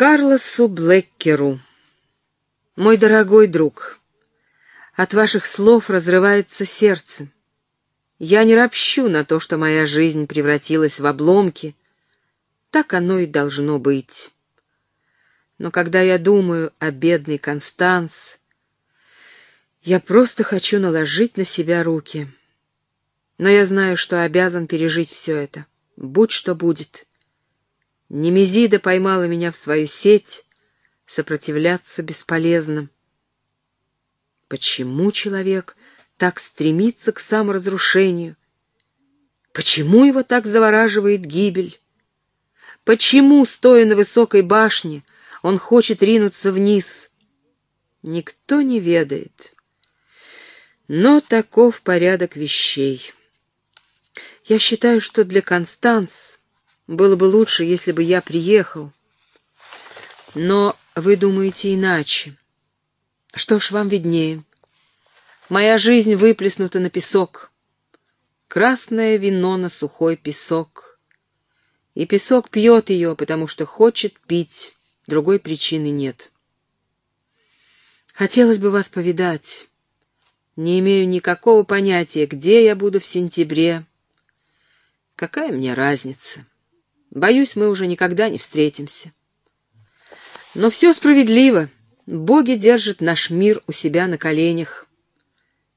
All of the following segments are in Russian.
Карлосу Блэккеру. Мой дорогой друг, от ваших слов разрывается сердце. Я не ропщу на то, что моя жизнь превратилась в обломки. Так оно и должно быть. Но когда я думаю о бедной Констанс, я просто хочу наложить на себя руки. Но я знаю, что обязан пережить все это, будь что будет. Немезида поймала меня в свою сеть, сопротивляться бесполезно. Почему человек так стремится к саморазрушению? Почему его так завораживает гибель? Почему, стоя на высокой башне, он хочет ринуться вниз? Никто не ведает. Но таков порядок вещей. Я считаю, что для Констанс было бы лучше, если бы я приехал. Но вы думаете иначе. Что ж, вам виднее. Моя жизнь выплеснута на песок. Красное вино на сухой песок. И песок пьет ее, потому что хочет пить. Другой причины нет. Хотелось бы вас повидать. Не имею никакого понятия, где я буду в сентябре. Какая мне разница? Боюсь, мы уже никогда не встретимся. Но все справедливо. Боги держат наш мир у себя на коленях.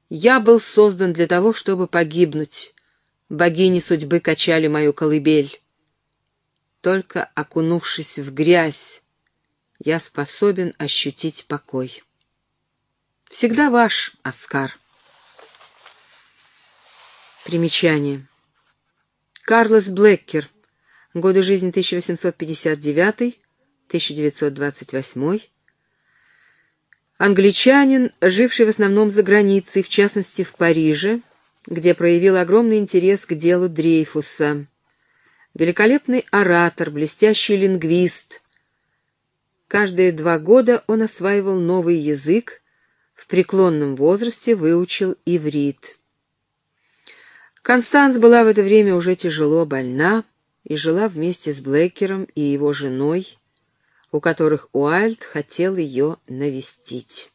Я был создан для того, чтобы погибнуть. Богини судьбы качали мою колыбель. Только окунувшись в грязь, я способен ощутить покой. Всегда ваш, Оскар. Примечание. Карлос Блэккер. Годы жизни 1859-1928 Англичанин, живший в основном за границей, в частности в Париже, где проявил огромный интерес к делу Дрейфуса. Великолепный оратор, блестящий лингвист. Каждые два года он осваивал новый язык, в преклонном возрасте выучил иврит. Констанс была в это время уже тяжело больна и жила вместе с Блэкером и его женой, у которых Уайльд хотел ее навестить.